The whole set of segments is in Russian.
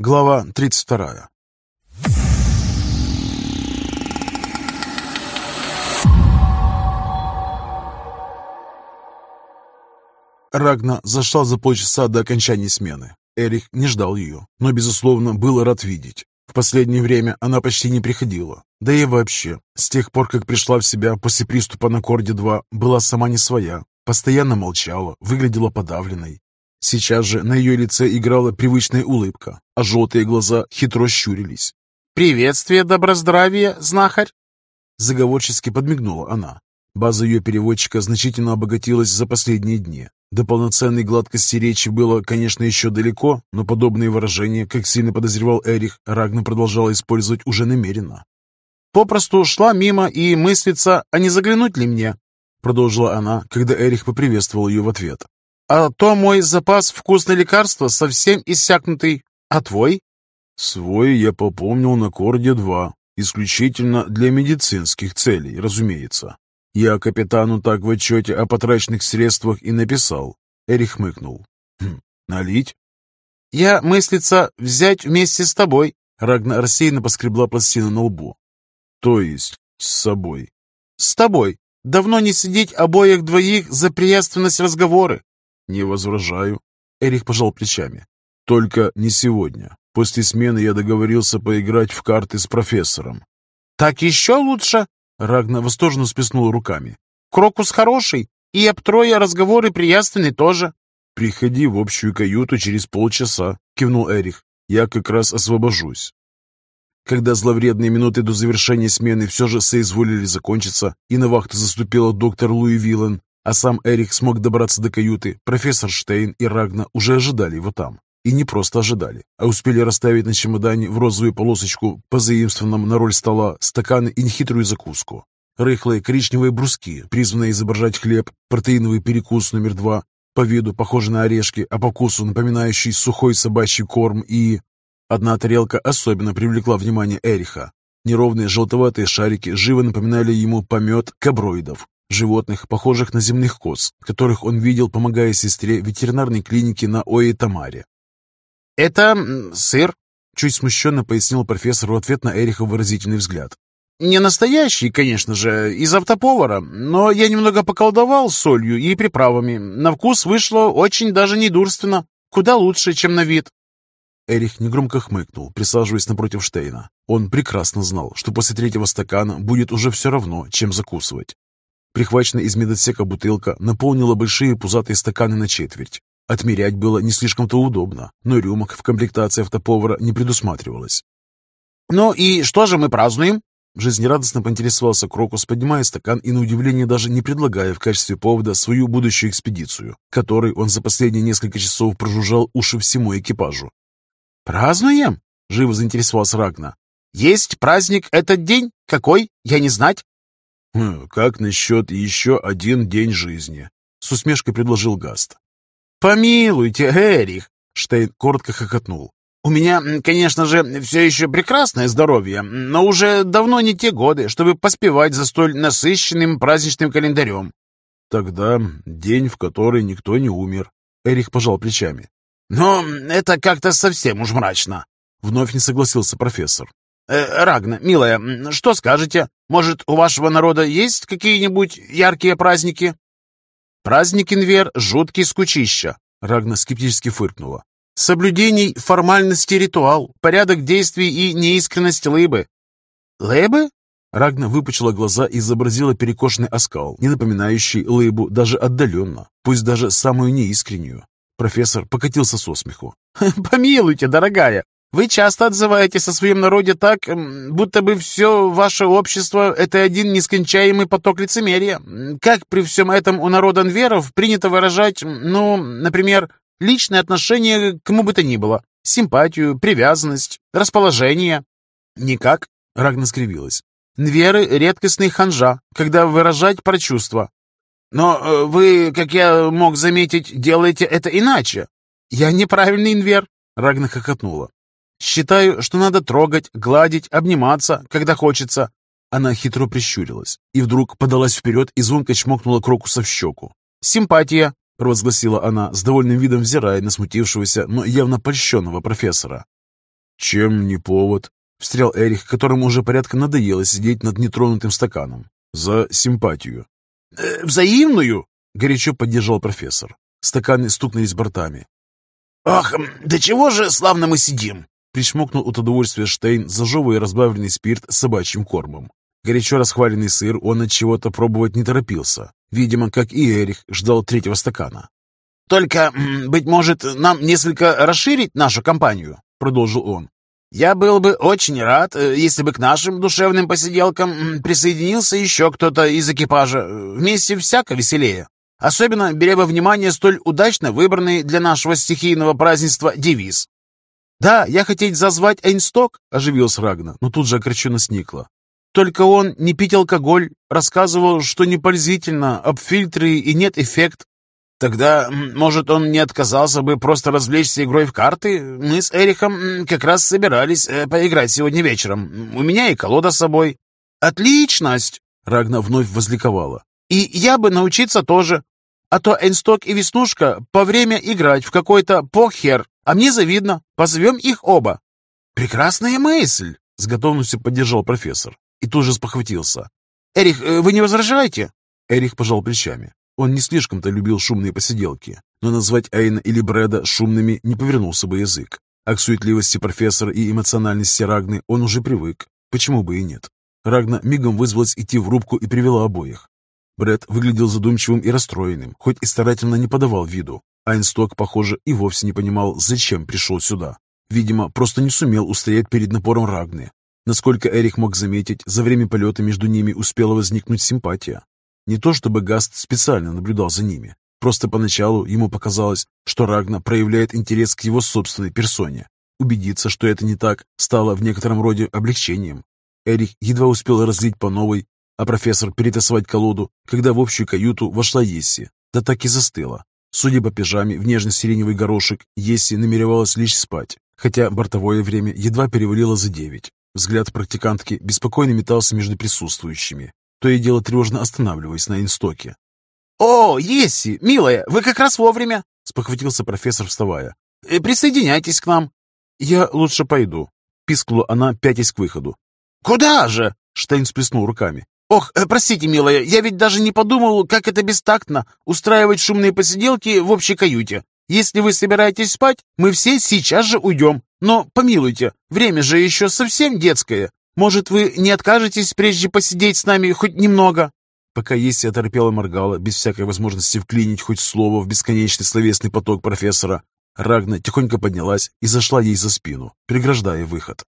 Глава 32 Рагна зашла за полчаса до окончания смены. Эрих не ждал ее, но, безусловно, был рад видеть. В последнее время она почти не приходила. Да и вообще, с тех пор, как пришла в себя после приступа на Корде-2, была сама не своя, постоянно молчала, выглядела подавленной. Сейчас же на ее лице играла привычная улыбка, а желтые глаза хитро щурились. «Приветствие, доброздравие, знахарь!» Заговорчески подмигнула она. База ее переводчика значительно обогатилась за последние дни. До полноценной гладкости речи было, конечно, еще далеко, но подобные выражения, как сильно подозревал Эрих, Рагна продолжала использовать уже намеренно. «Попросту шла мимо и мыслится, а не заглянуть ли мне?» Продолжила она, когда Эрих поприветствовал ее в ответ. «А то мой запас вкусного лекарства совсем иссякнутый. А твой?» «Свой я попомнил на Корде-2, исключительно для медицинских целей, разумеется. Я капитану так в отчете о потраченных средствах и написал. Эрих хмыкнул. Хм, налить? Я мыслится взять вместе с тобой. Рагна рассеянно поскребла пластину на лбу. То есть с собой? С тобой. Давно не сидеть обоих двоих за приятственность разговоры. Не возражаю. Эрих пожал плечами. Только не сегодня. После смены я договорился поиграть в карты с профессором. Так еще лучше. Рагна восторженно сплеснула руками. «Крокус хороший, и об трое разговоры приятственны тоже». «Приходи в общую каюту через полчаса», — кивнул Эрих. «Я как раз освобожусь». Когда зловредные минуты до завершения смены все же соизволили закончиться, и на вахту заступила доктор Луи Виллен, а сам Эрих смог добраться до каюты, профессор Штейн и Рагна уже ожидали его там. И не просто ожидали, а успели расставить на чемодане в розовую полосочку, позаимствованном на роль стола, стаканы и нехитрую закуску. Рыхлые коричневые бруски, призванные изображать хлеб, протеиновый перекус номер два, по виду похожий на орешки, а по вкусу напоминающий сухой собачий корм и... Одна тарелка особенно привлекла внимание Эриха. Неровные желтоватые шарики живо напоминали ему помет каброидов, животных, похожих на земных коз, которых он видел, помогая сестре в ветеринарной клинике на Оэ-Тамаре. «Это сыр», — чуть смущенно пояснил профессор в ответ на Эриха выразительный взгляд. «Не настоящий, конечно же, из автоповара, но я немного поколдовал солью и приправами. На вкус вышло очень даже недурственно. Куда лучше, чем на вид». Эрих негромко хмыкнул, присаживаясь напротив Штейна. Он прекрасно знал, что после третьего стакана будет уже все равно, чем закусывать. Прихваченная из медотсека бутылка наполнила большие пузатые стаканы на четверть. Отмерять было не слишком-то удобно, но рюмок в комплектации автоповара не предусматривалось. «Ну и что же мы празднуем?» Жизнерадостно поинтересовался Крокус, поднимая стакан и на удивление даже не предлагая в качестве повода свою будущую экспедицию, которой он за последние несколько часов прожужжал уши всему экипажу. «Празднуем?» — живо заинтересовался Рагна. «Есть праздник этот день? Какой? Я не знать». «Хм, «Как насчет еще один день жизни?» — с усмешкой предложил Гаст. «Помилуйте, Эрих!» — Штейн коротко хохотнул. «У меня, конечно же, все еще прекрасное здоровье, но уже давно не те годы, чтобы поспевать за столь насыщенным праздничным календарем». «Тогда день, в который никто не умер», — Эрих пожал плечами. «Но это как-то совсем уж мрачно», — вновь не согласился профессор. Э, «Рагна, милая, что скажете? Может, у вашего народа есть какие-нибудь яркие праздники?» «Праздник Инвер — жуткий скучища», — Рагна скептически фыркнула. «Соблюдений, формальности, ритуал, порядок действий и неискренность лыбы». «Лыбы?» Рагна выпучила глаза и изобразила перекошенный оскал, не напоминающий лыбу даже отдаленно, пусть даже самую неискреннюю. Профессор покатился со смеху. «Помилуйте, дорогая, вы часто отзываетесь о своем народе так, будто бы все ваше общество — это один нескончаемый поток лицемерия. Как при всем этом у народа нверов принято выражать, ну, например, личное отношение к кому бы то ни было, симпатию, привязанность, расположение? Никак, — Рагна скривилась. Нверы — редкостный ханжа, когда выражать про чувства. Но э, вы, как я мог заметить, делаете это иначе. Я неправильный инвер, — Рагна хохотнула. Считаю, что надо трогать, гладить, обниматься, когда хочется». Она хитро прищурилась и вдруг подалась вперед и звонко чмокнула Крокуса в щеку. «Симпатия!» — провозгласила она, с довольным видом взирая на смутившегося, но явно польщенного профессора. «Чем не повод?» — встрял Эрих, которому уже порядка надоело сидеть над нетронутым стаканом. «За симпатию». «Э, «Взаимную?» — горячо поддержал профессор. Стаканы стукнулись бортами. «Ах, да чего же славно мы сидим!» Причмокнул от удовольствия Штейн, зажевывая разбавленный спирт собачьим кормом. Горячо расхваленный сыр он от чего-то пробовать не торопился. Видимо, как и Эрих, ждал третьего стакана. «Только, быть может, нам несколько расширить нашу компанию?» — продолжил он. «Я был бы очень рад, э, если бы к нашим душевным посиделкам присоединился еще кто-то из экипажа. Вместе всяко веселее. Особенно беря во внимание столь удачно выбранный для нашего стихийного празднества девиз. «Да, я хотеть зазвать Эйнсток», — оживился Рагна, но тут же окриченно сникла. «Только он не пить алкоголь, рассказывал, что не пользительно, об фильтры и нет эффект. Тогда, может, он не отказался бы просто развлечься игрой в карты? Мы с Эрихом как раз собирались э, поиграть сегодня вечером. У меня и колода с собой». «Отличность!» — Рагна вновь возликовала. «И я бы научиться тоже. А то Эйнсток и Веснушка по время играть в какой-то похер, а мне завидно. Позовем их оба». «Прекрасная мысль!» — с готовностью поддержал профессор. И тут же спохватился. «Эрих, э, вы не возражаете?» Эрих пожал плечами. Он не слишком-то любил шумные посиделки, но назвать Эйна или Брэда шумными не повернулся бы язык. А к суетливости профессора и эмоциональности Рагны он уже привык. Почему бы и нет? Рагна мигом вызвалась идти в рубку и привела обоих. Брэд выглядел задумчивым и расстроенным, хоть и старательно не подавал виду. Айнсток, похоже, и вовсе не понимал, зачем пришел сюда. Видимо, просто не сумел устоять перед напором Рагны. Насколько Эрих мог заметить, за время полета между ними успела возникнуть симпатия. Не то чтобы Гаст специально наблюдал за ними, просто поначалу ему показалось, что Рагна проявляет интерес к его собственной персоне. Убедиться, что это не так, стало в некотором роде облегчением. Эрих едва успел разлить по новой, а профессор перетасовать колоду, когда в общую каюту вошла Есси, да так и застыла. Судя по пижаме в нежно-сиреневый горошек, Есси намеревалась лишь спать, хотя бортовое время едва перевалило за девять. Взгляд практикантки беспокойно метался между присутствующими, то и дело тревожно останавливаясь на инстоке. «О, Есси, милая, вы как раз вовремя!» — спохватился профессор, вставая. «Э, «Присоединяйтесь к нам». «Я лучше пойду», — пискнула она, пятясь к выходу. «Куда же?» — Штейн сплеснул руками. «Ох, э, простите, милая, я ведь даже не подумал, как это бестактно устраивать шумные посиделки в общей каюте. Если вы собираетесь спать, мы все сейчас же уйдем. Но, помилуйте, время же еще совсем детское. Может, вы не откажетесь прежде посидеть с нами хоть немного?» Пока Есси оторопела моргала, без всякой возможности вклинить хоть слово в бесконечный словесный поток профессора, Рагна тихонько поднялась и зашла ей за спину, преграждая выход.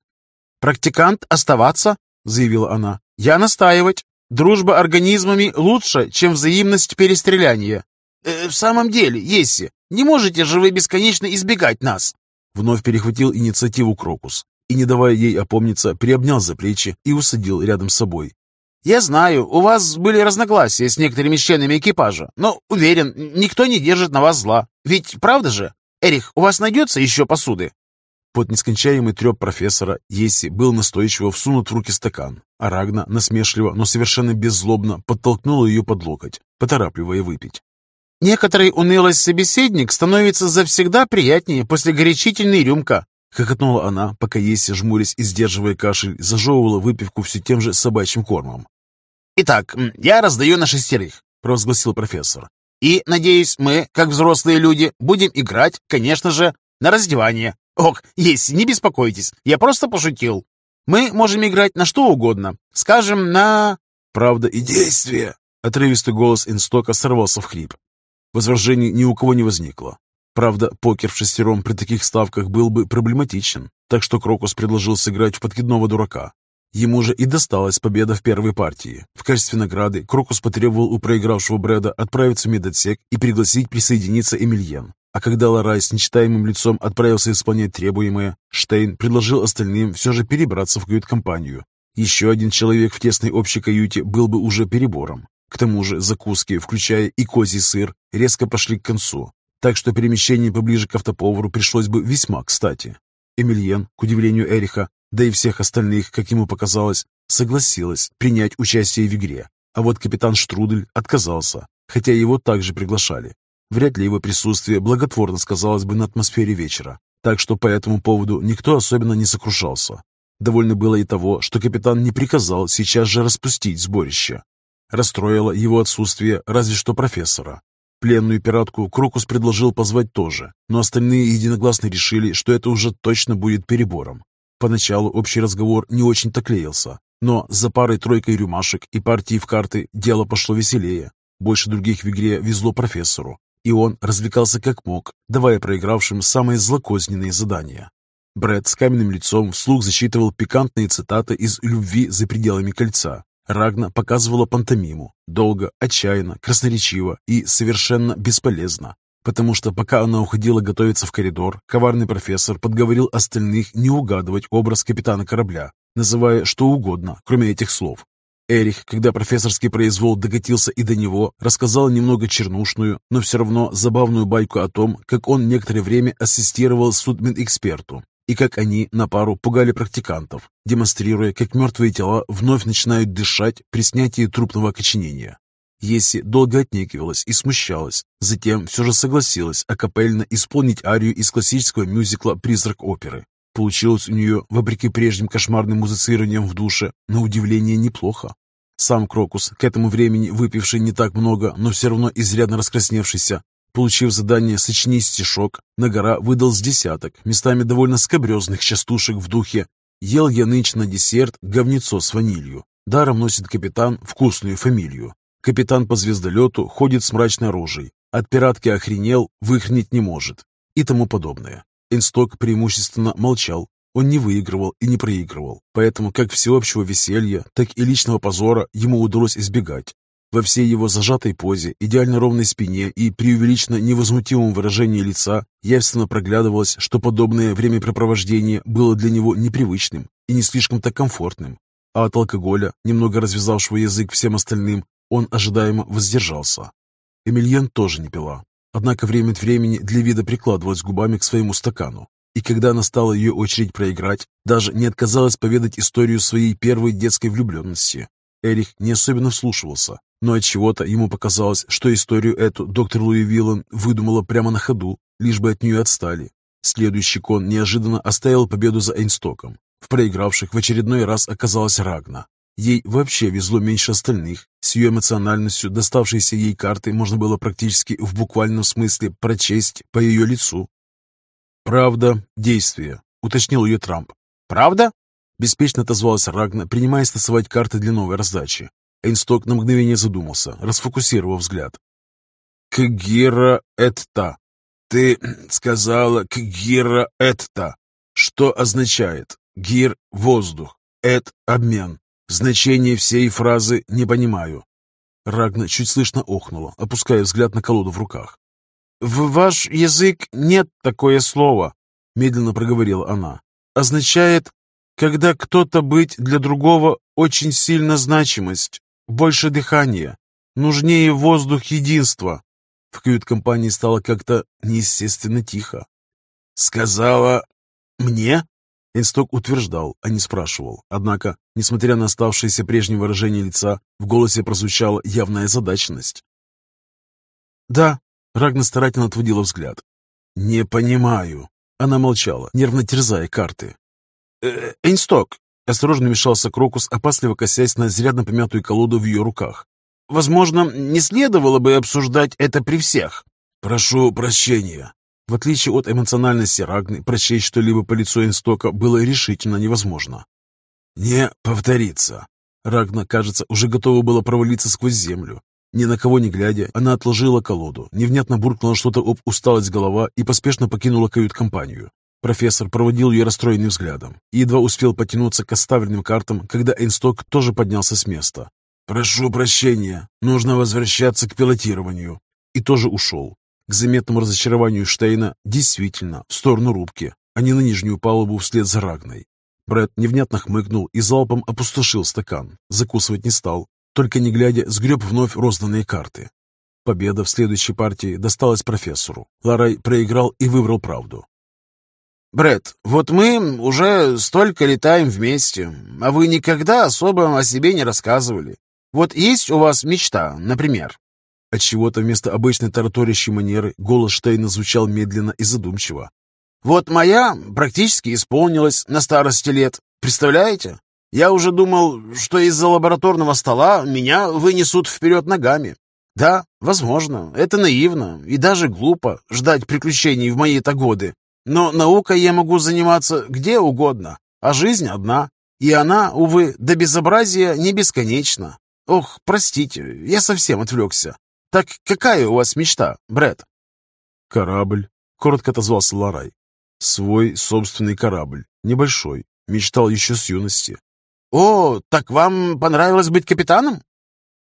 «Практикант оставаться?» — заявила она. «Я настаивать. Дружба организмами лучше, чем взаимность перестреляния. Э, в самом деле, Есси, не можете же вы бесконечно избегать нас?» Вновь перехватил инициативу Крокус и, не давая ей опомниться, приобнял за плечи и усадил рядом с собой. «Я знаю, у вас были разногласия с некоторыми членами экипажа, но, уверен, никто не держит на вас зла. Ведь правда же? Эрих, у вас найдется еще посуды?» Под нескончаемый треп профессора Еси был настойчиво всунут в руки стакан, а Рагна насмешливо, но совершенно беззлобно подтолкнула ее под локоть, поторапливая выпить. «Некоторый унылый собеседник становится завсегда приятнее после горячительной рюмка», Хохотнула она, пока Еся, жмурясь и сдерживая кашель, зажевывала выпивку все тем же собачьим кормом. «Итак, я раздаю на шестерых», — провозгласил профессор. «И, надеюсь, мы, как взрослые люди, будем играть, конечно же, на раздевание. Ох, есть, не беспокойтесь, я просто пошутил. Мы можем играть на что угодно. Скажем, на...» «Правда и действие!» Отрывистый голос Инстока сорвался в хрип. Возражений ни у кого не возникло. Правда, покер в шестером при таких ставках был бы проблематичен, так что Крокус предложил сыграть в подкидного дурака. Ему же и досталась победа в первой партии. В качестве награды Крокус потребовал у проигравшего Брэда отправиться в медотсек и пригласить присоединиться Эмильен. А когда Ларай с нечитаемым лицом отправился исполнять требуемое, Штейн предложил остальным все же перебраться в кают-компанию. Еще один человек в тесной общей каюте был бы уже перебором. К тому же закуски, включая и козий сыр, резко пошли к концу, так что перемещение поближе к автоповару пришлось бы весьма кстати. Эмильен, к удивлению Эриха, да и всех остальных, как ему показалось, согласилась принять участие в игре. А вот капитан Штрудель отказался, хотя его также приглашали. Вряд ли его присутствие благотворно сказалось бы на атмосфере вечера. так что по этому поводу никто особенно не сокрушался. Довольно было и того, что капитан не приказал сейчас же распустить сборище. Расстроило его отсутствие разве что профессора. Пленную пиратку Крокус предложил позвать тоже, но остальные единогласно решили, что это уже точно будет перебором. Поначалу общий разговор не очень-то клеился, но за парой-тройкой рюмашек и партией в карты дело пошло веселее. Больше других в игре везло профессору, и он развлекался как мог, давая проигравшим самые злокозненные задания. Брэд с каменным лицом вслух зачитывал пикантные цитаты из «Любви за пределами кольца». Рагна показывала пантомиму, долго, отчаянно, красноречиво и совершенно бесполезно. Потому что пока она уходила готовиться в коридор, коварный профессор подговорил остальных не угадывать образ капитана корабля, называя что угодно, кроме этих слов. Эрих, когда профессорский произвол докатился и до него, рассказал немного чернушную, но все равно забавную байку о том, как он некоторое время ассистировал судмин-эксперту, и как они на пару пугали практикантов, демонстрируя, как мертвые тела вновь начинают дышать при снятии трупного окоченения. Еси долго отнекивалась и смущалась, затем все же согласилась акапельно исполнить арию из классического мюзикла «Призрак оперы». Получилось у нее, вопреки прежним кошмарным музицированиям в душе, на удивление неплохо. Сам Крокус, к этому времени выпивший не так много, но все равно изрядно раскрасневшийся, Получив задание сочинить стишок, Нагора выдал с десяток, местами довольно скобрезных частушек в духе «Ел я нынче на десерт говнецо с ванилью». Даром носит капитан вкусную фамилию. Капитан по звездолету ходит с мрачной рожей. От пиратки охренел, выхрнить не может. И тому подобное. Инсток преимущественно молчал. Он не выигрывал и не проигрывал. Поэтому как всеобщего веселья, так и личного позора ему удалось избегать. Во всей его зажатой позе, идеально ровной спине и преувеличенно невозмутимом выражении лица явственно проглядывалось, что подобное времяпрепровождение было для него непривычным и не слишком-то комфортным. А от алкоголя, немного развязавшего язык всем остальным, он ожидаемо воздержался. Эмильен тоже не пила, однако время от времени для вида прикладывалась губами к своему стакану. И когда настала ее очередь проиграть, даже не отказалась поведать историю своей первой детской влюбленности. Эрих не особенно вслушивался, но от чего то ему показалось, что историю эту доктор Луи Виллан выдумала прямо на ходу, лишь бы от нее отстали. Следующий кон неожиданно оставил победу за Эйнстоком. В проигравших в очередной раз оказалась Рагна. Ей вообще везло меньше остальных. С ее эмоциональностью доставшиеся ей карты можно было практически в буквальном смысле прочесть по ее лицу. «Правда, действие», — уточнил ее Трамп. «Правда?» — беспечно отозвалась Рагна, принимаясь тасовать карты для новой раздачи. Эйнсток на мгновение задумался, расфокусировав взгляд. «Кгира Этта. Ты сказала Кгира Этта. Что означает? Гир — воздух, Эт — обмен. Значение всей фразы не понимаю». Рагна чуть слышно охнула, опуская взгляд на колоду в руках. «В ваш язык нет такое слова», — медленно проговорила она. «Означает, когда кто-то быть для другого очень сильно значимость больше дыхания, нужнее воздух единства. В кают-компании стало как-то неестественно тихо. «Сказала мне?» Инсток утверждал, а не спрашивал. Однако, несмотря на оставшееся прежнее выражение лица, в голосе прозвучала явная задаченность. «Да», — Рагна старательно отводила взгляд. «Не понимаю». Она молчала, нервно терзая карты. «Э, «Эйнсток, Осторожно мешался Крокус, опасливо косясь на изрядно помятую колоду в ее руках. «Возможно, не следовало бы обсуждать это при всех». «Прошу прощения». В отличие от эмоциональности Рагны, прочесть что-либо по лицу Инстока было решительно невозможно. «Не повторится». Рагна, кажется, уже готова была провалиться сквозь землю. Ни на кого не глядя, она отложила колоду, невнятно буркнула что-то об усталость голова и поспешно покинула кают-компанию. Профессор проводил ее расстроенным взглядом и едва успел потянуться к оставленным картам, когда Эйнсток тоже поднялся с места. «Прошу прощения, нужно возвращаться к пилотированию». И тоже ушел. К заметному разочарованию Штейна действительно в сторону рубки, а не на нижнюю палубу вслед за Рагной. Брэд невнятно хмыкнул и залпом опустошил стакан. Закусывать не стал, только не глядя сгреб вновь розданные карты. Победа в следующей партии досталась профессору. Ларай проиграл и выбрал правду. Бред, вот мы уже столько летаем вместе, а вы никогда особо о себе не рассказывали. Вот есть у вас мечта, например?» Отчего-то вместо обычной тараторящей манеры голос Штейна звучал медленно и задумчиво. Вот моя практически исполнилась на старости лет. Представляете? Я уже думал, что из-за лабораторного стола меня вынесут вперед ногами. Да, возможно, это наивно и даже глупо ждать приключений в мои-то годы. Но наукой я могу заниматься где угодно, а жизнь одна. И она, увы, до безобразия не бесконечна. Ох, простите, я совсем отвлекся. Так какая у вас мечта, Брэд? Корабль, коротко отозвался Ларай. Свой собственный корабль, небольшой, мечтал еще с юности. «О, так вам понравилось быть капитаном?»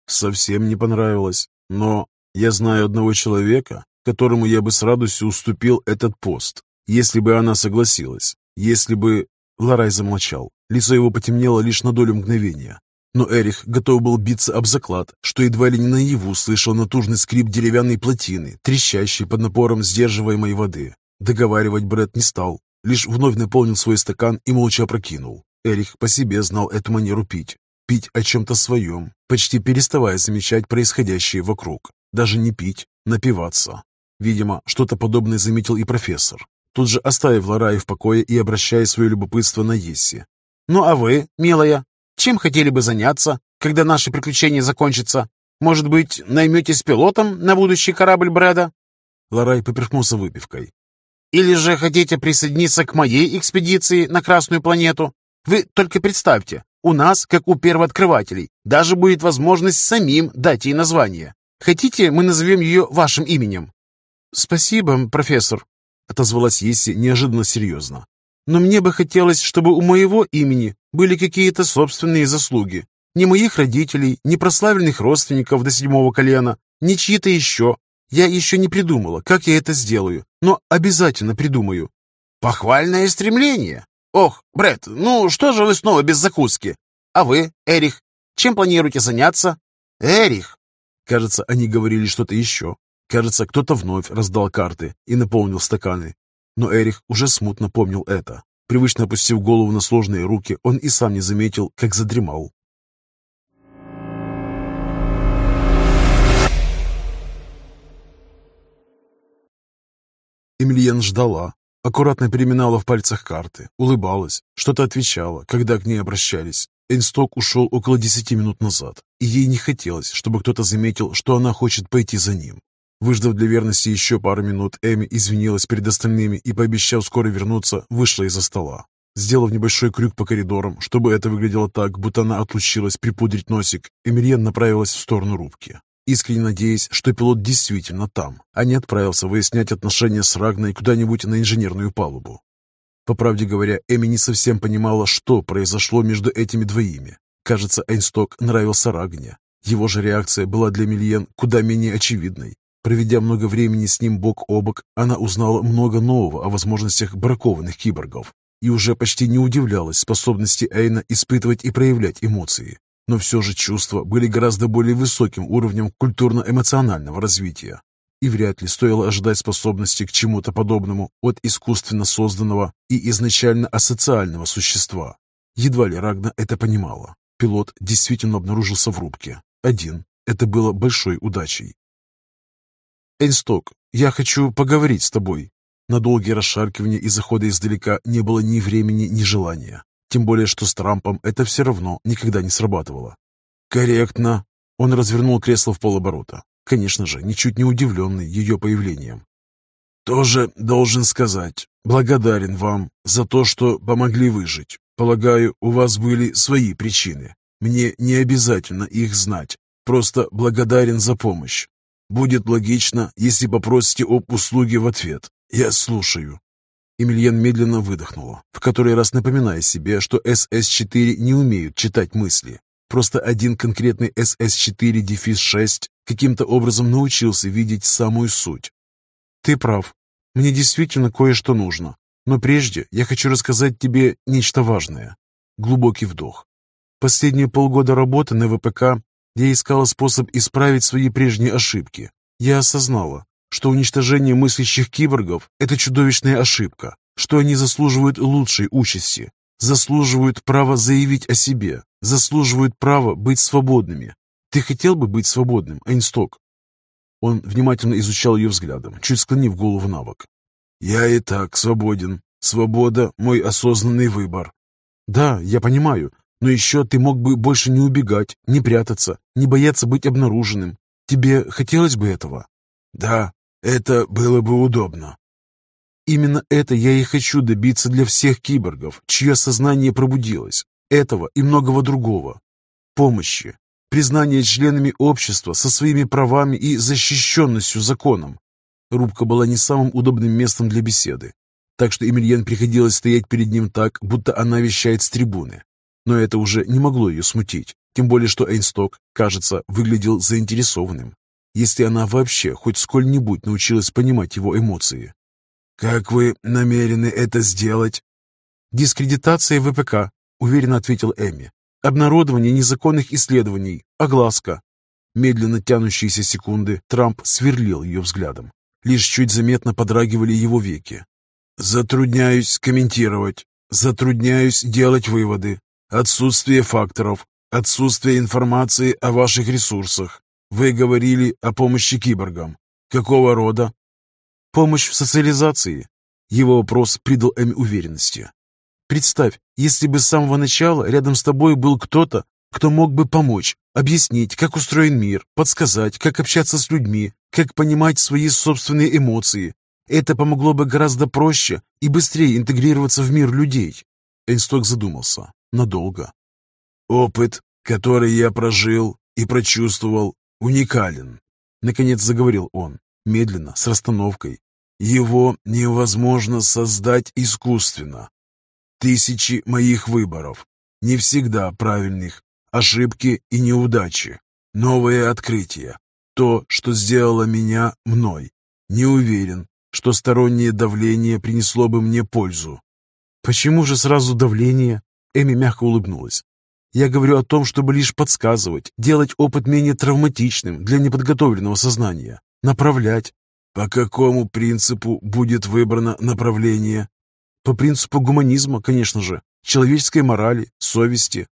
«Совсем не понравилось, но я знаю одного человека, которому я бы с радостью уступил этот пост, если бы она согласилась, если бы...» Ларай замолчал. Лицо его потемнело лишь на долю мгновения. Но Эрих готов был биться об заклад, что едва ли не наяву слышал натужный скрип деревянной плотины, трещащей под напором сдерживаемой воды. Договаривать Брэд не стал, лишь вновь наполнил свой стакан и молча опрокинул. Эрих по себе знал эту манеру пить. Пить о чем-то своем, почти переставая замечать происходящее вокруг. Даже не пить, напиваться. Видимо, что-то подобное заметил и профессор. Тут же оставив Лараю в покое и обращая свое любопытство на Есси. «Ну а вы, милая, чем хотели бы заняться, когда наши приключения закончатся? Может быть, найметесь пилотом на будущий корабль Брэда?» Ларай поперхнулся выпивкой. Или же хотите присоединиться к моей экспедиции на Красную планету? Вы только представьте, у нас, как у первооткрывателей, даже будет возможность самим дать ей название. Хотите, мы назовем ее вашим именем?» «Спасибо, профессор», — отозвалась Есси неожиданно серьезно. «Но мне бы хотелось, чтобы у моего имени были какие-то собственные заслуги. Ни моих родителей, ни прославленных родственников до седьмого колена, ни чьи-то еще. Я еще не придумала, как я это сделаю, но обязательно придумаю. Похвальное стремление. Ох, Брэд, ну что же вы снова без закуски? А вы, Эрих, чем планируете заняться? Эрих. Кажется, они говорили что-то еще. Кажется, кто-то вновь раздал карты и наполнил стаканы. Но Эрих уже смутно помнил это. Привычно опустив голову на сложные руки, он и сам не заметил, как задремал. Эмильен ждала, аккуратно переминала в пальцах карты, улыбалась, что-то отвечала, когда к ней обращались. Эйнсток ушел около десяти минут назад, и ей не хотелось, чтобы кто-то заметил, что она хочет пойти за ним. Выждав для верности еще пару минут, Эми извинилась перед остальными и, пообещав скоро вернуться, вышла из-за стола. Сделав небольшой крюк по коридорам, чтобы это выглядело так, будто она отлучилась припудрить носик, Эмильен направилась в сторону рубки искренне надеясь, что пилот действительно там, а не отправился выяснять отношения с Рагной куда-нибудь на инженерную палубу. По правде говоря, Эми не совсем понимала, что произошло между этими двоими. Кажется, Эйнсток нравился Рагне. Его же реакция была для Мильен куда менее очевидной. Проведя много времени с ним бок о бок, она узнала много нового о возможностях бракованных киборгов и уже почти не удивлялась способности Эйна испытывать и проявлять эмоции но все же чувства были гораздо более высоким уровнем культурно-эмоционального развития. И вряд ли стоило ожидать способности к чему-то подобному от искусственно созданного и изначально асоциального существа. Едва ли Рагна это понимала. Пилот действительно обнаружился в рубке. Один. Это было большой удачей. «Эйнсток, я хочу поговорить с тобой». На долгие расшаркивания и заходы издалека не было ни времени, ни желания. Тем более, что с Трампом это все равно никогда не срабатывало. «Корректно». Он развернул кресло в полоборота. Конечно же, ничуть не удивленный ее появлением. «Тоже должен сказать, благодарен вам за то, что помогли выжить. Полагаю, у вас были свои причины. Мне не обязательно их знать. Просто благодарен за помощь. Будет логично, если попросите об услуге в ответ. Я слушаю». Эмильен медленно выдохнула, в который раз напоминая себе, что СС-4 не умеют читать мысли. Просто один конкретный СС-4-6 каким-то образом научился видеть самую суть. «Ты прав. Мне действительно кое-что нужно. Но прежде я хочу рассказать тебе нечто важное». Глубокий вдох. Последние полгода работы на ВПК я искала способ исправить свои прежние ошибки. Я осознала, что уничтожение мыслящих киборгов – это чудовищная ошибка, что они заслуживают лучшей участи, заслуживают права заявить о себе, заслуживают права быть свободными. Ты хотел бы быть свободным, Эйнсток?» Он внимательно изучал ее взглядом, чуть склонив голову на бок. Я и так свободен. Свобода – мой осознанный выбор. Да, я понимаю, но еще ты мог бы больше не убегать, не прятаться, не бояться быть обнаруженным. Тебе хотелось бы этого? Да, это было бы удобно. Именно это я и хочу добиться для всех киборгов, чье сознание пробудилось. Этого и многого другого. Помощи, признание членами общества со своими правами и защищенностью законом. Рубка была не самым удобным местом для беседы, так что Эмильен приходилось стоять перед ним так, будто она вещает с трибуны. Но это уже не могло ее смутить, тем более что Эйнсток, кажется, выглядел заинтересованным, если она вообще хоть сколь-нибудь научилась понимать его эмоции. «Как вы намерены это сделать?» «Дискредитация ВПК», — уверенно ответил Эми. «Обнародование незаконных исследований. Огласка». Медленно тянущиеся секунды Трамп сверлил ее взглядом. Лишь чуть заметно подрагивали его веки. «Затрудняюсь комментировать. Затрудняюсь делать выводы. Отсутствие факторов. Отсутствие информации о ваших ресурсах. Вы говорили о помощи киборгам. Какого рода? Помощь в социализации. Его вопрос придал Эми уверенности. Представь, если бы с самого начала рядом с тобой был кто-то, кто мог бы помочь, объяснить, как устроен мир, подсказать, как общаться с людьми, как понимать свои собственные эмоции. Это помогло бы гораздо проще и быстрее интегрироваться в мир людей. Эйнсток задумался. Надолго. Опыт, который я прожил и прочувствовал, уникален. Наконец заговорил он медленно, с расстановкой. Его невозможно создать искусственно. Тысячи моих выборов, не всегда правильных, ошибки и неудачи, новые открытия, то, что сделало меня мной. Не уверен, что стороннее давление принесло бы мне пользу. Почему же сразу давление? Эми мягко улыбнулась. Я говорю о том, чтобы лишь подсказывать, делать опыт менее травматичным для неподготовленного сознания. Направлять. По какому принципу будет выбрано направление? По принципу гуманизма, конечно же, человеческой морали, совести.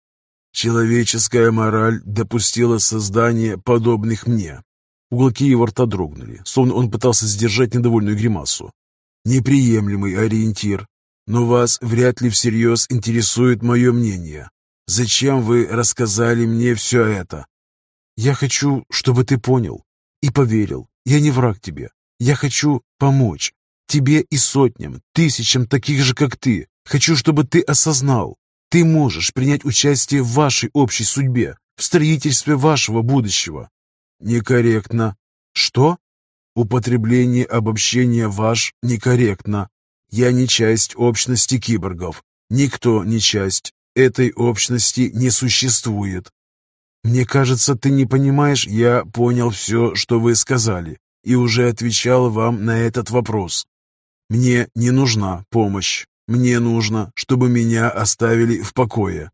Человеческая мораль допустила создание подобных мне. Уголки его рта дрогнули, словно он пытался сдержать недовольную гримасу. Неприемлемый ориентир. Но вас вряд ли всерьез интересует мое мнение. Зачем вы рассказали мне все это? Я хочу, чтобы ты понял и поверил, я не враг тебе. Я хочу помочь. Тебе и сотням, тысячам таких же, как ты. Хочу, чтобы ты осознал. Ты можешь принять участие в вашей общей судьбе, в строительстве вашего будущего. Некорректно. Что? Употребление обобщения «ваш» некорректно. Я не часть общности киборгов. Никто не часть. Этой общности не существует. «Мне кажется, ты не понимаешь, я понял все, что вы сказали, и уже отвечал вам на этот вопрос. Мне не нужна помощь. Мне нужно, чтобы меня оставили в покое».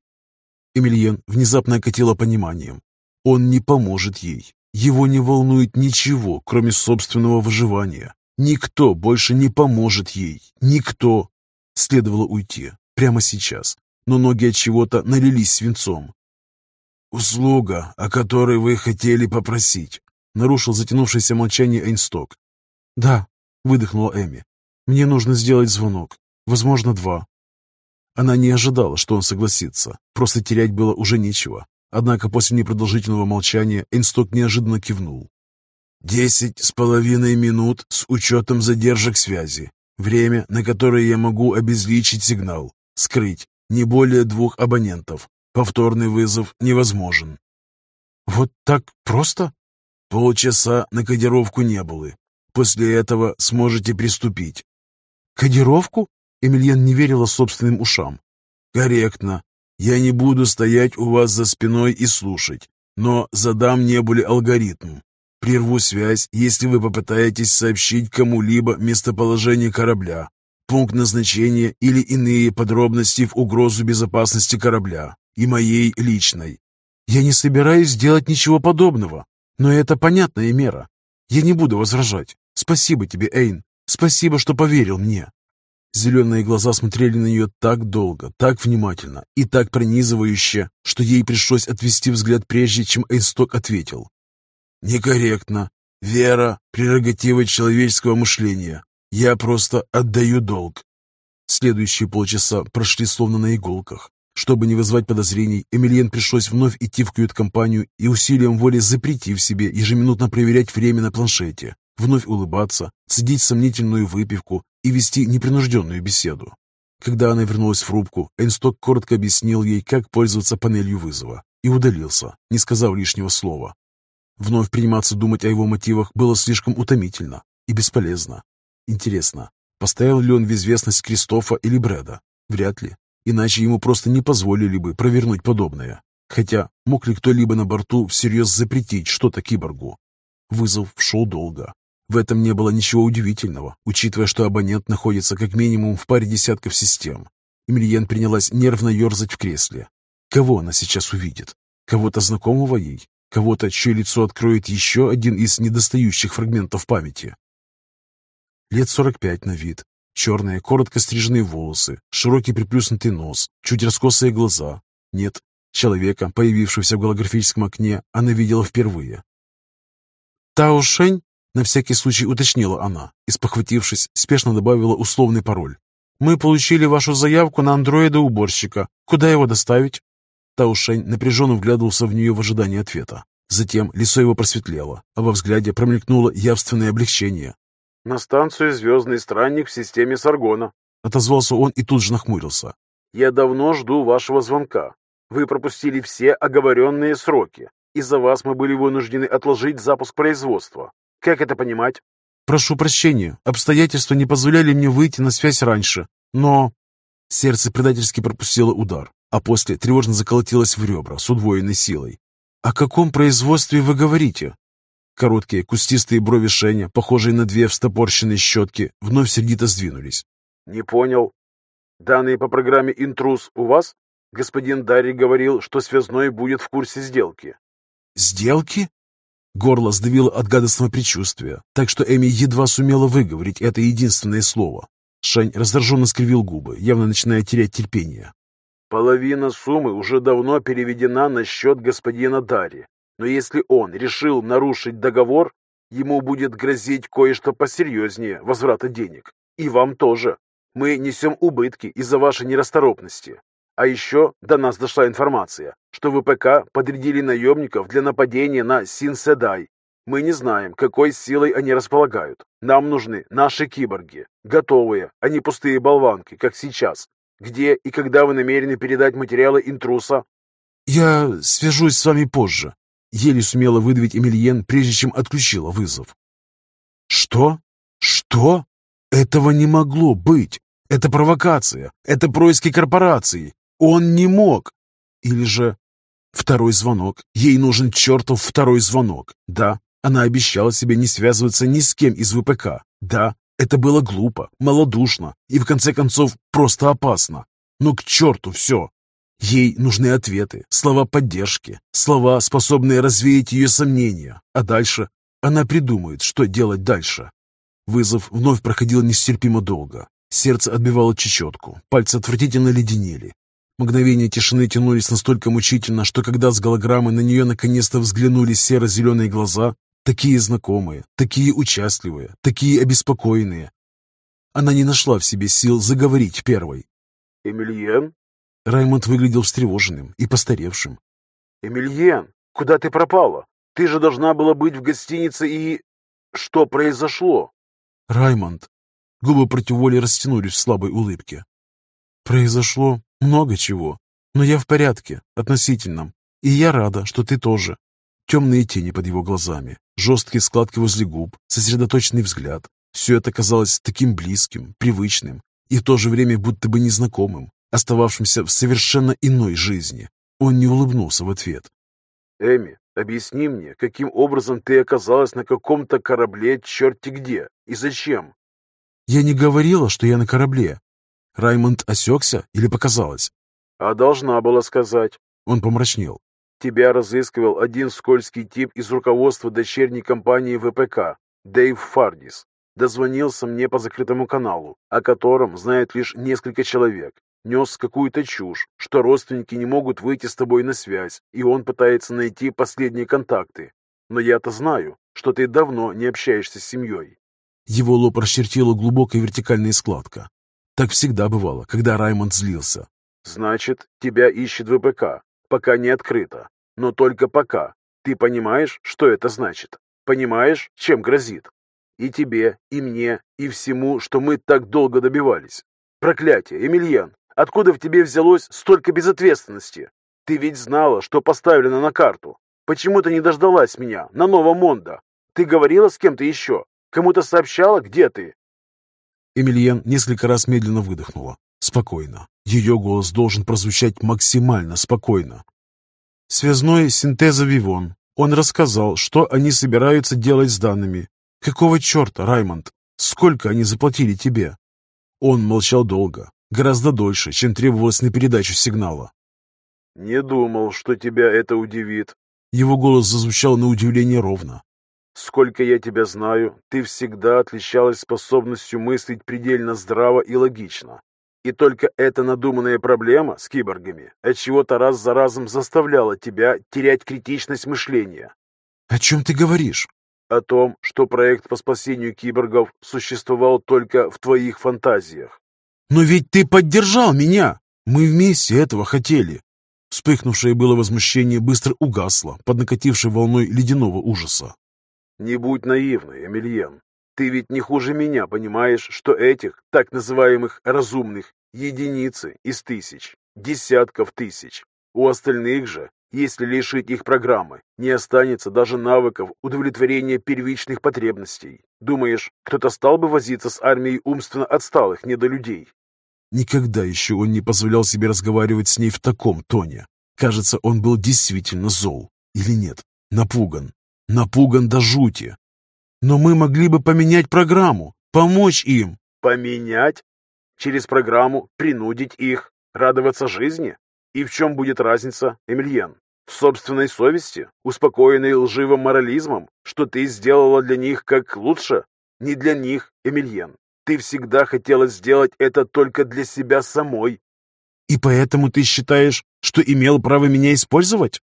Эмильен внезапно окатило пониманием. Он не поможет ей. Его не волнует ничего, кроме собственного выживания. Никто больше не поможет ей. Никто. Следовало уйти. Прямо сейчас. Но ноги от чего-то налились свинцом. «Услуга, о которой вы хотели попросить», — нарушил затянувшееся молчание Эйнсток. «Да», — выдохнула Эми. «Мне нужно сделать звонок. Возможно, два». Она не ожидала, что он согласится. Просто терять было уже нечего. Однако после непродолжительного молчания Эйнсток неожиданно кивнул. «Десять с половиной минут с учетом задержек связи. Время, на которое я могу обезличить сигнал. Скрыть. Не более двух абонентов. Повторный вызов невозможен. Вот так просто? Полчаса на кодировку не было. После этого сможете приступить. Кодировку? Эмильен не верила собственным ушам. Корректно. Я не буду стоять у вас за спиной и слушать, но задам небули алгоритм. Прерву связь, если вы попытаетесь сообщить кому-либо местоположение корабля, пункт назначения или иные подробности в угрозу безопасности корабля и моей личной. Я не собираюсь делать ничего подобного, но это понятная мера. Я не буду возражать. Спасибо тебе, Эйн. Спасибо, что поверил мне. Зеленые глаза смотрели на нее так долго, так внимательно и так пронизывающе, что ей пришлось отвести взгляд прежде, чем Эйнсток ответил. «Некорректно. Вера – прерогатива человеческого мышления. Я просто отдаю долг. Следующие полчаса прошли словно на иголках. Чтобы не вызвать подозрений, Эмильен пришлось вновь идти в кают-компанию и усилием воли запретив себе ежеминутно проверять время на планшете, вновь улыбаться, цедить сомнительную выпивку и вести непринужденную беседу. Когда она вернулась в рубку, Эйнсток коротко объяснил ей, как пользоваться панелью вызова, и удалился, не сказав лишнего слова. Вновь приниматься думать о его мотивах было слишком утомительно и бесполезно. Интересно, поставил ли он в известность Кристофа или Брэда? Вряд ли, иначе ему просто не позволили бы провернуть подобное. Хотя, мог ли кто-либо на борту всерьез запретить что-то киборгу? Вызов шел долго. В этом не было ничего удивительного, учитывая, что абонент находится как минимум в паре десятков систем. Эмильен принялась нервно ерзать в кресле. Кого она сейчас увидит? Кого-то знакомого ей? Кого-то, чье лицо откроет еще один из недостающих фрагментов памяти? Лет сорок пять на вид. Черные, коротко стриженные волосы, широкий приплюснутый нос, чуть раскосые глаза. Нет, человека, появившегося в голографическом окне, она видела впервые. «Тао Шень?» — на всякий случай уточнила она и, спохватившись, спешно добавила условный пароль. «Мы получили вашу заявку на андроида-уборщика. Куда его доставить?» Таушень напряженно вглядывался в нее в ожидании ответа. Затем лицо его просветлело, а во взгляде промелькнуло явственное облегчение. «На станцию «Звездный странник» в системе Саргона», — отозвался он и тут же нахмурился. «Я давно жду вашего звонка. Вы пропустили все оговоренные сроки. Из-за вас мы были вынуждены отложить запуск производства. Как это понимать?» «Прошу прощения, обстоятельства не позволяли мне выйти на связь раньше, но...» Сердце предательски пропустило удар а после тревожно заколотилось в ребра с удвоенной силой. «О каком производстве вы говорите?» Короткие кустистые брови Шеня, похожие на две встопорщенные щетки, вновь сердито сдвинулись. «Не понял. Данные по программе «Интрус» у вас? Господин Дарри говорил, что связной будет в курсе сделки». «Сделки?» Горло сдавило от гадостного предчувствия, так что Эми едва сумела выговорить это единственное слово. Шань раздраженно скривил губы, явно начиная терять терпение. Половина суммы уже давно переведена на счет господина Дари. Но если он решил нарушить договор, ему будет грозить кое-что посерьезнее возврата денег. И вам тоже. Мы несем убытки из-за вашей нерасторопности. А еще до нас дошла информация, что ВПК подрядили наемников для нападения на Синседай. Мы не знаем, какой силой они располагают. Нам нужны наши киборги, готовые, а не пустые болванки, как сейчас. Где и когда вы намерены передать материалы интруса?» «Я свяжусь с вами позже», — еле сумела выдавить Эмильен, прежде чем отключила вызов. «Что? Что? Этого не могло быть. Это провокация. Это происки корпорации. Он не мог. Или же... Второй звонок. Ей нужен чертов второй звонок. Да, она обещала себе не связываться ни с кем из ВПК. Да, это было глупо, малодушно и, в конце концов, просто опасно. Но к черту все! Ей нужны ответы, слова поддержки, слова, способные развеять ее сомнения. А дальше она придумает, что делать дальше. Вызов вновь проходил нестерпимо долго. Сердце отбивало чечетку, пальцы отвратительно леденели. Мгновения тишины тянулись настолько мучительно, что когда с голограммы на нее наконец-то взглянули серо-зеленые глаза, Такие знакомые, такие участливые, такие обеспокоенные. Она не нашла в себе сил заговорить первой. «Эмильен?» Раймонд выглядел встревоженным и постаревшим. «Эмильен, куда ты пропала? Ты же должна была быть в гостинице и... Что произошло?» «Раймонд». Губы против воли растянулись в слабой улыбке. «Произошло много чего, но я в порядке, относительном, и я рада, что ты тоже. Темные тени под его глазами, жесткие складки возле губ, сосредоточенный взгляд. Все это казалось таким близким, привычным и в то же время будто бы незнакомым, остававшимся в совершенно иной жизни. Он не улыбнулся в ответ. «Эми, объясни мне, каким образом ты оказалась на каком-то корабле черти где и зачем?» «Я не говорила, что я на корабле». Раймонд осекся или показалось? «А должна была сказать». Он помрачнел. Тебя разыскивал один скользкий тип из руководства дочерней компании ВПК, Дэйв Фардис. Дозвонился мне по закрытому каналу, о котором знает лишь несколько человек. Нес какую-то чушь, что родственники не могут выйти с тобой на связь, и он пытается найти последние контакты. Но я-то знаю, что ты давно не общаешься с семьей. Его лоб расчертила глубокая вертикальная складка. Так всегда бывало, когда Раймонд злился. «Значит, тебя ищет ВПК. Пока не открыто. Но только пока. Ты понимаешь, что это значит? Понимаешь, чем грозит? И тебе, и мне, и всему, что мы так долго добивались. Проклятие, Эмильян, откуда в тебе взялось столько безответственности? Ты ведь знала, что поставлено на карту. Почему ты не дождалась меня на Новом Мондо? Ты говорила с кем-то еще? Кому-то сообщала, где ты?» Эмильен несколько раз медленно выдохнула. Спокойно. Ее голос должен прозвучать максимально спокойно. Связной синтеза Вивон. Он рассказал, что они собираются делать с данными. Какого черта, Раймонд? Сколько они заплатили тебе? Он молчал долго, гораздо дольше, чем требовалось на передачу сигнала. «Не думал, что тебя это удивит». Его голос зазвучал на удивление ровно. «Сколько я тебя знаю, ты всегда отличалась способностью мыслить предельно здраво и логично. И только эта надуманная проблема с киборгами отчего-то раз за разом заставляла тебя терять критичность мышления». «О чем ты говоришь?» «О том, что проект по спасению киборгов существовал только в твоих фантазиях». «Но ведь ты поддержал меня! Мы вместе этого хотели!» Вспыхнувшее было возмущение быстро угасло под накатившей волной ледяного ужаса. «Не будь наивной, Эмильен. Ты ведь не хуже меня понимаешь, что этих, так называемых разумных, единицы из тысяч, десятков тысяч. У остальных же, если лишить их программы, не останется даже навыков удовлетворения первичных потребностей. Думаешь, кто-то стал бы возиться с армией умственно отсталых недолюдей? Никогда еще он не позволял себе разговаривать с ней в таком тоне. Кажется, он был действительно зол. Или нет? Напуган. Напуган до жути. Но мы могли бы поменять программу, помочь им. Поменять? Через программу принудить их радоваться жизни? И в чем будет разница, Эмильен? В собственной совести, успокоенной лживым морализмом, что ты сделала для них как лучше? Не для них, Эмильен, ты всегда хотела сделать это только для себя самой. И поэтому ты считаешь, что имел право меня использовать?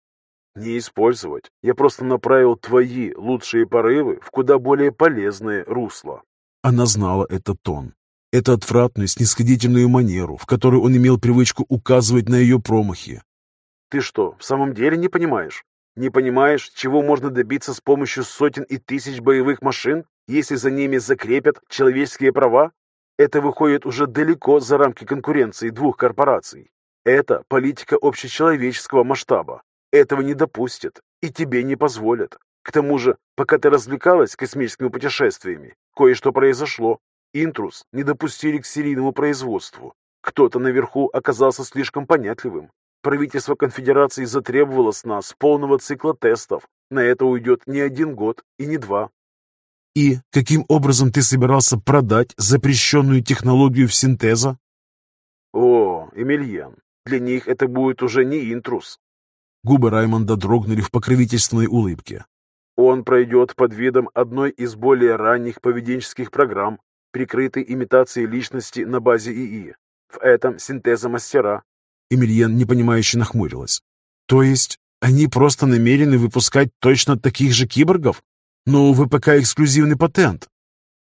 Не использовать. Я просто направил твои лучшие порывы в куда более полезное русло. Она знала этот тон. Эту отвратную, снисходительную манеру, в которой он имел привычку указывать на ее промахи. Ты что, в самом деле не понимаешь? Не понимаешь, чего можно добиться с помощью сотен и тысяч боевых машин, если за ними закрепят человеческие права? Это выходит уже далеко за рамки конкуренции двух корпораций. Это политика общечеловеческого масштаба. Этого не допустят и тебе не позволят. К тому же, пока ты развлекалась космическими путешествиями, кое-что произошло. Интрус не допустили к серийному производству. Кто-то наверху оказался слишком понятливым. Правительство конфедерации затребовало с нас полного цикла тестов. На это уйдет не один год и не два. И каким образом ты собирался продать запрещенную технологию в синтеза? О, Эмильен, для них это будет уже не интрус. Губы Раймонда дрогнули в покровительственной улыбке. Он пройдет под видом одной из более ранних поведенческих программ, прикрытой имитацией личности на базе ИИ. В этом синтеза мастера. Эмильен непонимающе нахмурилась. То есть они просто намерены выпускать точно таких же киборгов? Но у ВПК эксклюзивный патент.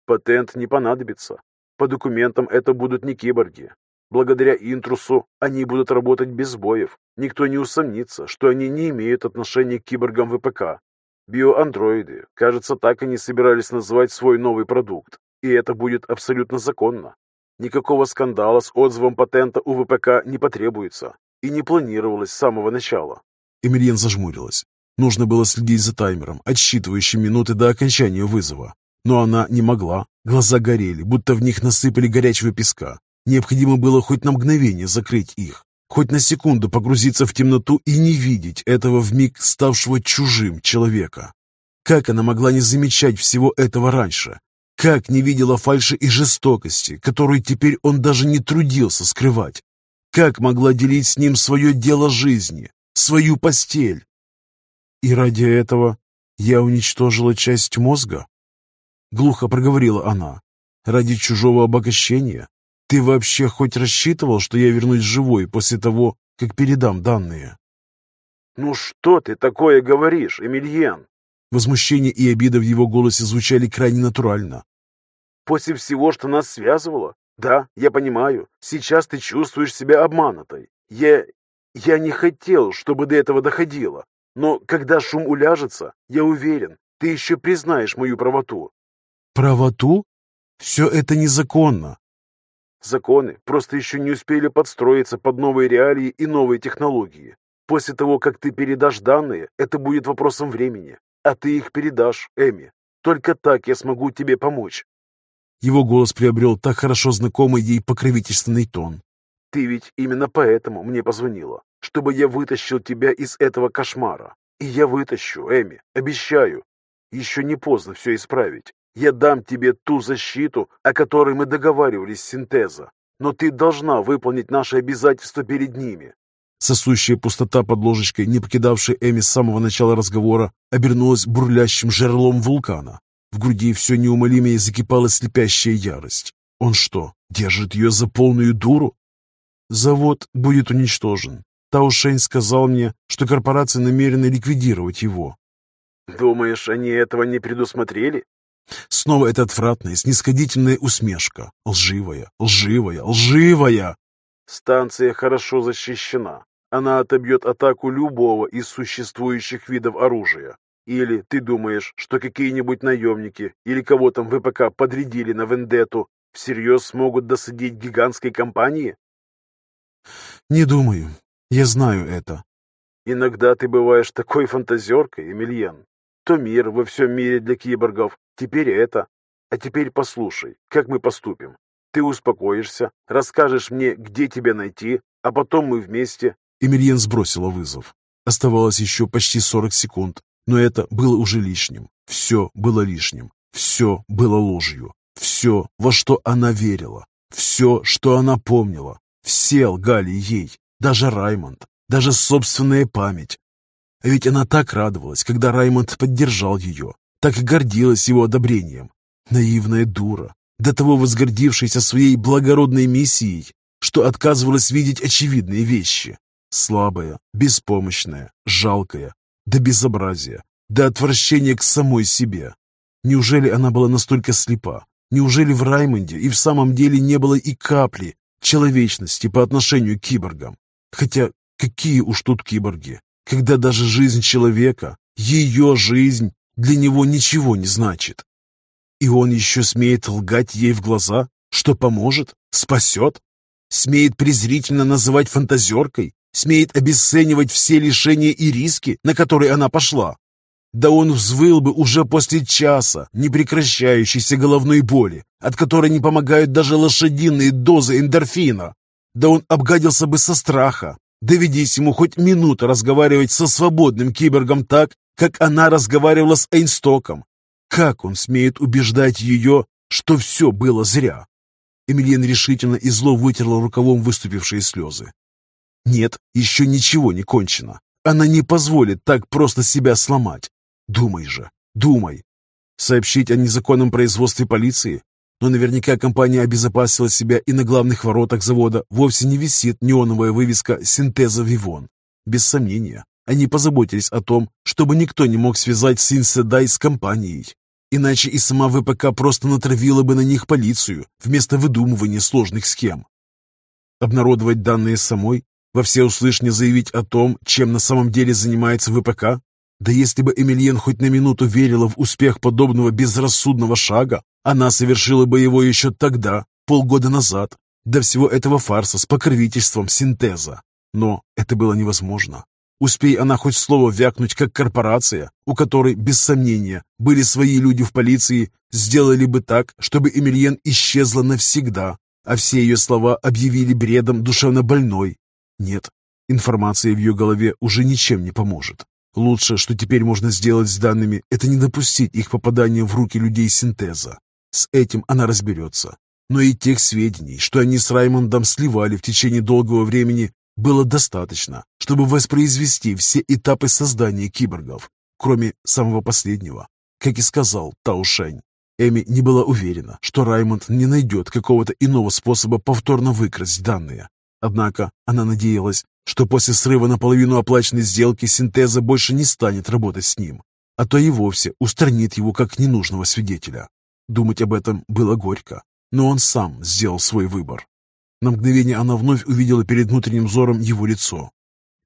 Патент не понадобится. По документам это будут не киборги. Благодаря интрусу они будут работать без сбоев. Никто не усомнится, что они не имеют отношения к киборгам ВПК. Биоандроиды, кажется, так они собирались называть свой новый продукт. И это будет абсолютно законно. Никакого скандала с отзывом патента у ВПК не потребуется. И не планировалось с самого начала. Эмильен зажмурилась. Нужно было следить за таймером, отсчитывающим минуты до окончания вызова. Но она не могла. Глаза горели, будто в них насыпали горячего песка. Необходимо было хоть на мгновение закрыть их, хоть на секунду погрузиться в темноту и не видеть этого вмиг ставшего чужим человека. Как она могла не замечать всего этого раньше? Как не видела фальши и жестокости, которую теперь он даже не трудился скрывать? Как могла делить с ним свое дело жизни, свою постель? И ради этого я уничтожила часть мозга? Глухо проговорила она. Ради чужого обогащения? Ты вообще хоть рассчитывал, что я вернусь живой после того, как передам данные? Ну что ты такое говоришь, Эмильен? Возмущение и обида в его голосе звучали крайне натурально. После всего, что нас связывало? Да, я понимаю. Сейчас ты чувствуешь себя обманутой. Я... я не хотел, чтобы до этого доходило. Но когда шум уляжется, я уверен, ты еще признаешь мою правоту. Правоту? Все это незаконно. Законы просто еще не успели подстроиться под новые реалии и новые технологии. После того, как ты передашь данные, это будет вопросом времени. А ты их передашь, Эми. Только так я смогу тебе помочь. Его голос приобрел так хорошо знакомый ей покровительственный тон. Ты ведь именно поэтому мне позвонила, чтобы я вытащил тебя из этого кошмара. И я вытащу, Эми, обещаю. Еще не поздно все исправить. Я дам тебе ту защиту, о которой мы договаривались с синтеза. Но ты должна выполнить наши обязательства перед ними. Сосущая пустота под ложечкой, не покидавшая Эми с самого начала разговора, обернулась бурлящим жерлом вулкана. В груди все неумолимее закипала слепящая ярость. Он что, держит ее за полную дуру? Завод будет уничтожен. Таушень сказал мне, что корпорация намерена ликвидировать его. Думаешь, они этого не предусмотрели? Снова эта отвратная, снисходительная усмешка. Лживая, лживая, лживая! Станция хорошо защищена. Она отобьет атаку любого из существующих видов оружия. Или ты думаешь, что какие-нибудь наемники или кого там ВПК подрядили на вендетту всерьез смогут досадить гигантской компании? Не думаю. Я знаю это. Иногда ты бываешь такой фантазеркой, Эмильен. То мир во всем мире для киборгов, теперь это. А теперь послушай, как мы поступим. Ты успокоишься, расскажешь мне, где тебя найти, а потом мы вместе Эмильен сбросила вызов. Оставалось еще почти 40 секунд, но это было уже лишним. Все было лишним. Все было ложью. Все, во что она верила. Все, что она помнила. Все лгали ей. Даже Раймонд. Даже собственная память. А ведь она так радовалась, когда Раймонд поддержал ее. Так гордилась его одобрением. Наивная дура. До того возгордившаяся своей благородной миссией, что отказывалась видеть очевидные вещи. Слабая, беспомощная, жалкая, до безобразия, до отвращения к самой себе. Неужели она была настолько слепа? Неужели в Раймонде и в самом деле не было и капли человечности по отношению к киборгам? Хотя какие уж тут киборги, когда даже жизнь человека, ее жизнь, для него ничего не значит. И он еще смеет лгать ей в глаза, что поможет, спасет? Смеет презрительно называть фантазеркой, смеет обесценивать все лишения и риски, на которые она пошла. Да он взвыл бы уже после часа непрекращающейся головной боли, от которой не помогают даже лошадиные дозы эндорфина. Да он обгадился бы со страха. Доведись ему хоть минуту разговаривать со свободным киборгом так, как она разговаривала с Эйнстоком. Как он смеет убеждать ее, что все было зря? Эмильен решительно и зло вытерла рукавом выступившие слезы. Нет, еще ничего не кончено. Она не позволит так просто себя сломать. Думай же, думай. Сообщить о незаконном производстве полиции? Но наверняка компания обезопасила себя и на главных воротах завода вовсе не висит неоновая вывеска «Синтеза Вивон». Без сомнения, они позаботились о том, чтобы никто не мог связать Синседай с компанией. Иначе и сама ВПК просто натравила бы на них полицию, вместо выдумывания сложных схем. Обнародовать данные самой во всеуслышание заявить о том, чем на самом деле занимается ВПК? Да если бы Эмильен хоть на минуту верила в успех подобного безрассудного шага, она совершила бы его еще тогда, полгода назад, до всего этого фарса с покровительством синтеза. Но это было невозможно. Успей она хоть слово вякнуть, как корпорация, у которой, без сомнения, были свои люди в полиции, сделали бы так, чтобы Эмильен исчезла навсегда, а все ее слова объявили бредом душевно больной, нет, информация в ее голове уже ничем не поможет. Лучше, что теперь можно сделать с данными, это не допустить их попадания в руки людей синтеза. С этим она разберется. Но и тех сведений, что они с Раймондом сливали в течение долгого времени, было достаточно, чтобы воспроизвести все этапы создания киборгов, кроме самого последнего. Как и сказал Таушень, Эми не была уверена, что Раймонд не найдет какого-то иного способа повторно выкрасть данные. Однако она надеялась, что после срыва наполовину оплаченной сделки синтеза больше не станет работать с ним, а то и вовсе устранит его как ненужного свидетеля. Думать об этом было горько, но он сам сделал свой выбор. На мгновение она вновь увидела перед внутренним взором его лицо.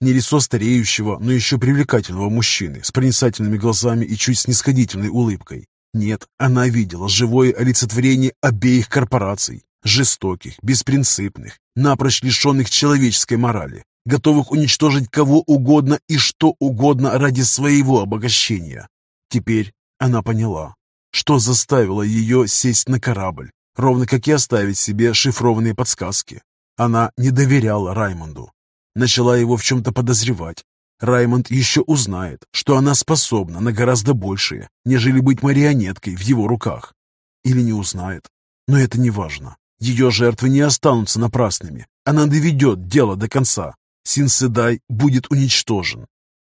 Не лицо стареющего, но еще привлекательного мужчины с проницательными глазами и чуть снисходительной улыбкой. Нет, она видела живое олицетворение обеих корпораций, жестоких, беспринципных, напрочь лишенных человеческой морали, готовых уничтожить кого угодно и что угодно ради своего обогащения. Теперь она поняла, что заставило ее сесть на корабль, ровно как и оставить себе шифрованные подсказки. Она не доверяла Раймонду, начала его в чем-то подозревать. Раймонд еще узнает, что она способна на гораздо большее, нежели быть марионеткой в его руках. Или не узнает, но это не важно. Ее жертвы не останутся напрасными. Она доведет дело до конца. Синседай будет уничтожен.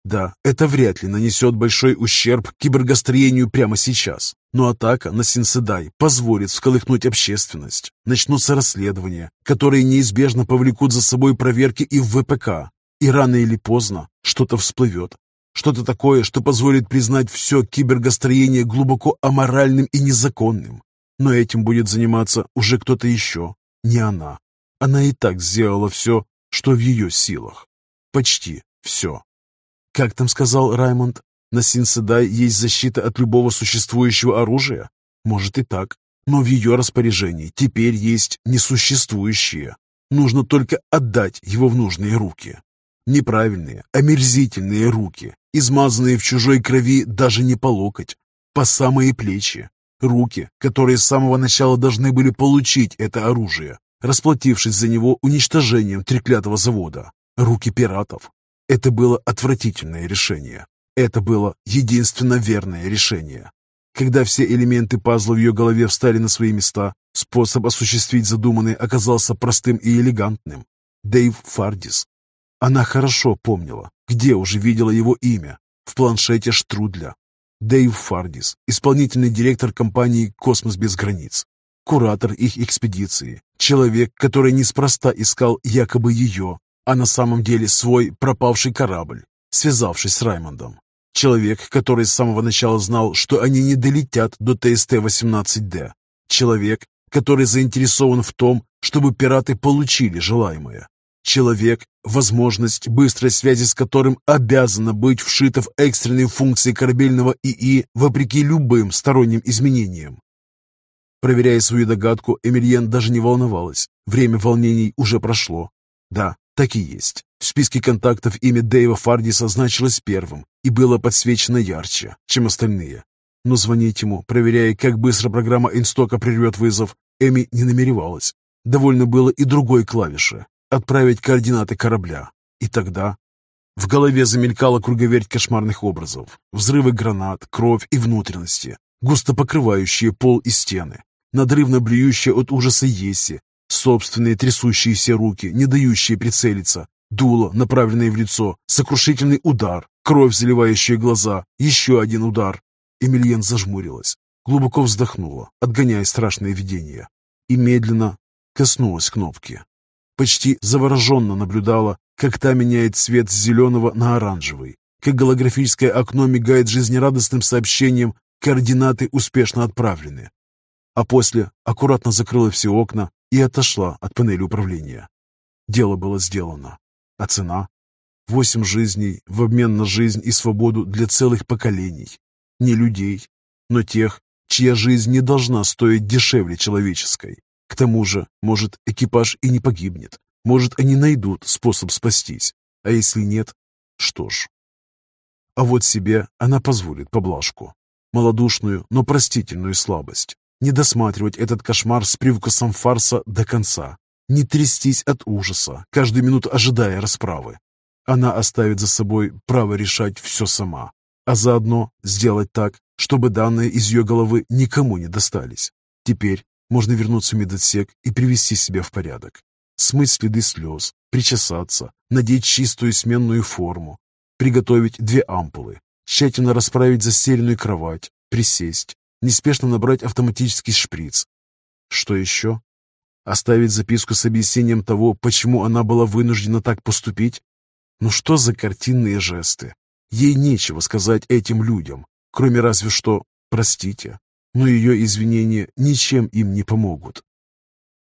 Да, это вряд ли нанесет большой ущерб кибергостроению прямо сейчас. Но атака на Синседай позволит всколыхнуть общественность. Начнутся расследования, которые неизбежно повлекут за собой проверки и в ВПК. И рано или поздно что-то всплывет. Что-то такое, что позволит признать все кибергостроение глубоко аморальным и незаконным. Но этим будет заниматься уже кто-то еще, не она. Она и так сделала все, что в ее силах. Почти все. Как там сказал Раймонд, на Синседай есть защита от любого существующего оружия? Может и так, но в ее распоряжении теперь есть несуществующее. Нужно только отдать его в нужные руки. Неправильные, омерзительные руки, измазанные в чужой крови даже не по локоть, по самые плечи. Руки, которые с самого начала должны были получить это оружие, расплатившись за него уничтожением треклятого завода. Руки пиратов. Это было отвратительное решение. Это было единственно верное решение. Когда все элементы пазла в ее голове встали на свои места, способ осуществить задуманное оказался простым и элегантным. Дэйв Фардис. Она хорошо помнила, где уже видела его имя, в планшете Штрудля. Дэйв Фардис, исполнительный директор компании «Космос без границ», куратор их экспедиции, человек, который неспроста искал якобы ее, а на самом деле свой пропавший корабль, связавшись с Раймондом. Человек, который с самого начала знал, что они не долетят до ТСТ-18Д. Человек, который заинтересован в том, чтобы пираты получили желаемое. Человек, возможность быстрой связи с которым обязана быть вшита в экстренные функции корабельного ИИ вопреки любым сторонним изменениям. Проверяя свою догадку, Эмильен даже не волновалась. Время волнений уже прошло. Да, так и есть. В списке контактов имя Дэйва Фардиса значилось первым и было подсвечено ярче, чем остальные. Но звонить ему, проверяя, как быстро программа инстока прервет вызов, Эми не намеревалась. Довольно было и другой клавиши отправить координаты корабля. И тогда в голове замелькала круговерть кошмарных образов. Взрывы гранат, кровь и внутренности, густо покрывающие пол и стены, надрывно блюющие от ужаса Еси, собственные трясущиеся руки, не дающие прицелиться, дуло, направленное в лицо, сокрушительный удар, кровь, заливающая глаза, еще один удар. Эмильен зажмурилась, глубоко вздохнула, отгоняя страшное видение, и медленно коснулась кнопки почти завороженно наблюдала, как та меняет цвет с зеленого на оранжевый, как голографическое окно мигает жизнерадостным сообщением «Координаты успешно отправлены». А после аккуратно закрыла все окна и отошла от панели управления. Дело было сделано. А цена? Восемь жизней в обмен на жизнь и свободу для целых поколений. Не людей, но тех, чья жизнь не должна стоить дешевле человеческой. К тому же, может, экипаж и не погибнет. Может, они найдут способ спастись. А если нет, что ж. А вот себе она позволит поблажку. Малодушную, но простительную слабость. Не досматривать этот кошмар с привкусом фарса до конца. Не трястись от ужаса, каждую минуту ожидая расправы. Она оставит за собой право решать все сама, а заодно сделать так, чтобы данные из ее головы никому не достались. Теперь можно вернуться в медотсек и привести себя в порядок. Смыть следы слез, причесаться, надеть чистую сменную форму, приготовить две ампулы, тщательно расправить застеленную кровать, присесть, неспешно набрать автоматический шприц. Что еще? Оставить записку с объяснением того, почему она была вынуждена так поступить? Ну что за картинные жесты? Ей нечего сказать этим людям, кроме разве что «простите». но ее извинения ничем им не помогут.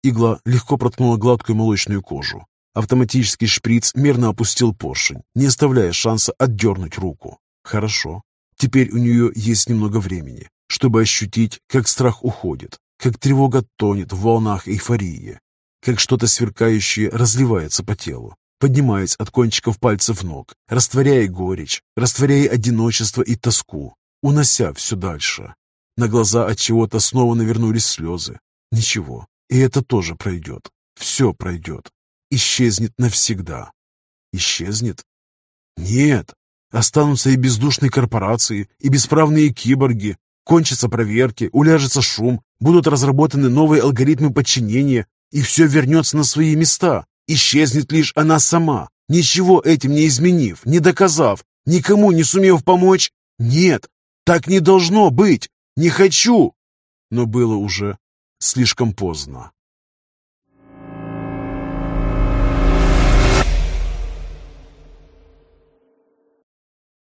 Игла легко проткнула гладкую молочную кожу. Автоматический шприц мерно опустил поршень, не оставляя шанса отдернуть руку. Хорошо. Теперь у нее есть немного времени, чтобы ощутить, как страх уходит, как тревога тонет в волнах эйфории, как что-то сверкающее разливается по телу, поднимаясь от кончиков пальцев ног, растворяя горечь, растворяя одиночество и тоску, унося все дальше. На глаза от чего-то снова навернулись слезы. Ничего, и это тоже пройдет. Все пройдет. Исчезнет навсегда. Исчезнет? Нет. Останутся и бездушные корпорации, и бесправные киборги. Кончатся проверки, уляжется шум, будут разработаны новые алгоритмы подчинения, и все вернется на свои места. Исчезнет лишь она сама, ничего этим не изменив, не доказав, никому не сумев помочь. Нет, так не должно быть. Не хочу. Но было уже слишком поздно.